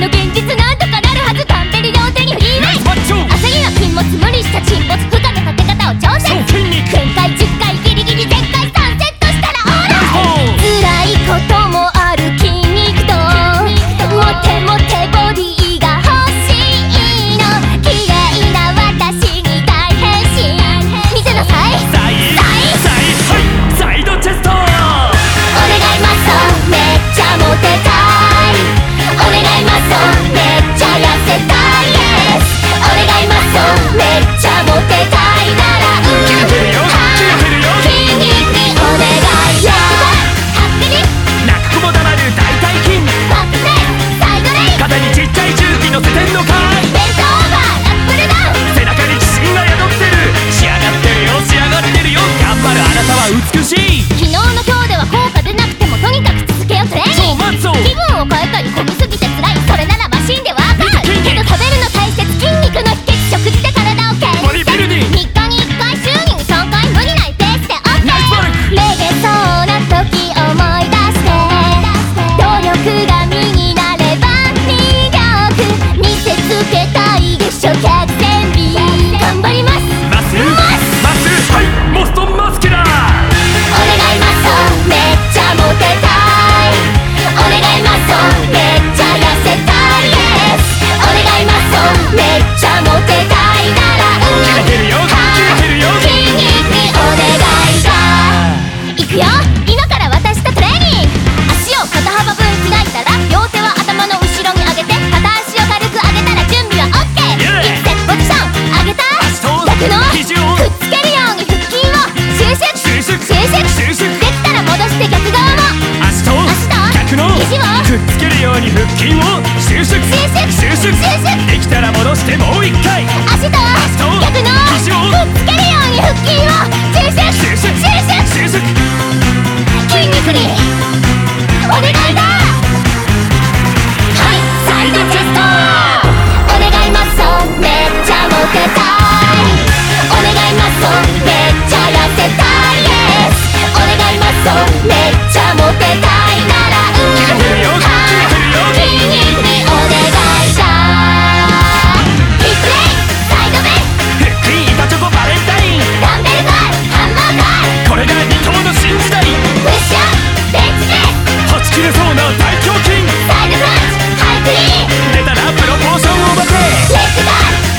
lo que entiendo. 金を収縮収縮収縮できたら戻してもう一回。明日は明日を逆の基をぶつける。れそうな大胸筋。サイドパンチハイリ出たらプロポーションを待て。レッツゴー。